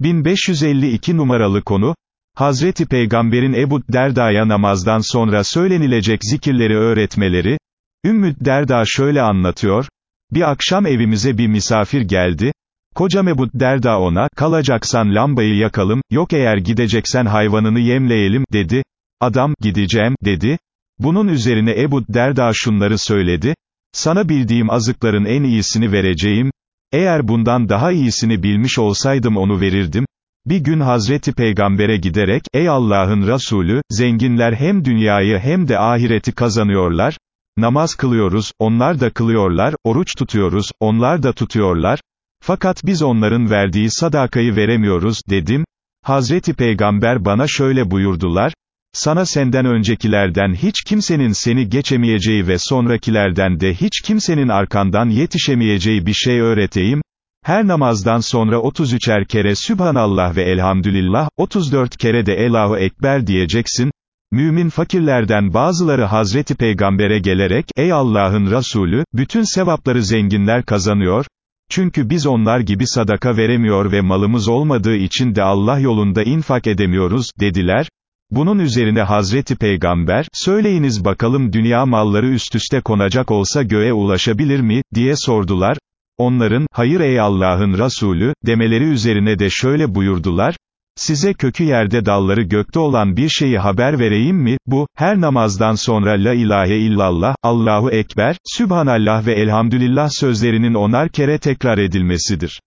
1552 numaralı konu, Hazreti Peygamber'in Ebu Derda'ya namazdan sonra söylenilecek zikirleri öğretmeleri, Ümmü Derda şöyle anlatıyor, bir akşam evimize bir misafir geldi, Kocam Ebu Derda ona, kalacaksan lambayı yakalım, yok eğer gideceksen hayvanını yemleyelim, dedi. Adam, gideceğim, dedi. Bunun üzerine Ebu Derda şunları söyledi, sana bildiğim azıkların en iyisini vereceğim, eğer bundan daha iyisini bilmiş olsaydım onu verirdim, bir gün Hazreti Peygamber'e giderek, ey Allah'ın Resulü, zenginler hem dünyayı hem de ahireti kazanıyorlar, namaz kılıyoruz, onlar da kılıyorlar, oruç tutuyoruz, onlar da tutuyorlar, fakat biz onların verdiği sadakayı veremiyoruz, dedim, Hazreti Peygamber bana şöyle buyurdular, sana senden öncekilerden hiç kimsenin seni geçemeyeceği ve sonrakilerden de hiç kimsenin arkandan yetişemeyeceği bir şey öğreteyim, her namazdan sonra 33'er kere Sübhanallah ve Elhamdülillah, 34 kere de Elahu Ekber diyeceksin, Mümin fakirlerden bazıları Hazreti Peygamber'e gelerek, ey Allah'ın Resulü, bütün sevapları zenginler kazanıyor, çünkü biz onlar gibi sadaka veremiyor ve malımız olmadığı için de Allah yolunda infak edemiyoruz, dediler. Bunun üzerine Hazreti Peygamber, söyleyiniz bakalım dünya malları üst üste konacak olsa göğe ulaşabilir mi, diye sordular. Onların, hayır ey Allah'ın Resulü, demeleri üzerine de şöyle buyurdular, Size kökü yerde dalları gökte olan bir şeyi haber vereyim mi? Bu, her namazdan sonra la ilahe illallah, Allahu Ekber, Sübhanallah ve Elhamdülillah sözlerinin onar kere tekrar edilmesidir.